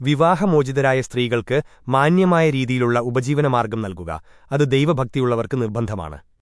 വിവാഹമോചിതരായ സ്ത്രീകൾക്ക് മാന്യമായ രീതിയിലുള്ള ഉപജീവനമാർഗം നൽകുക. അത് ദൈവഭക്തിയുള്ളവർക്ക് നിർബന്ധമാണ്.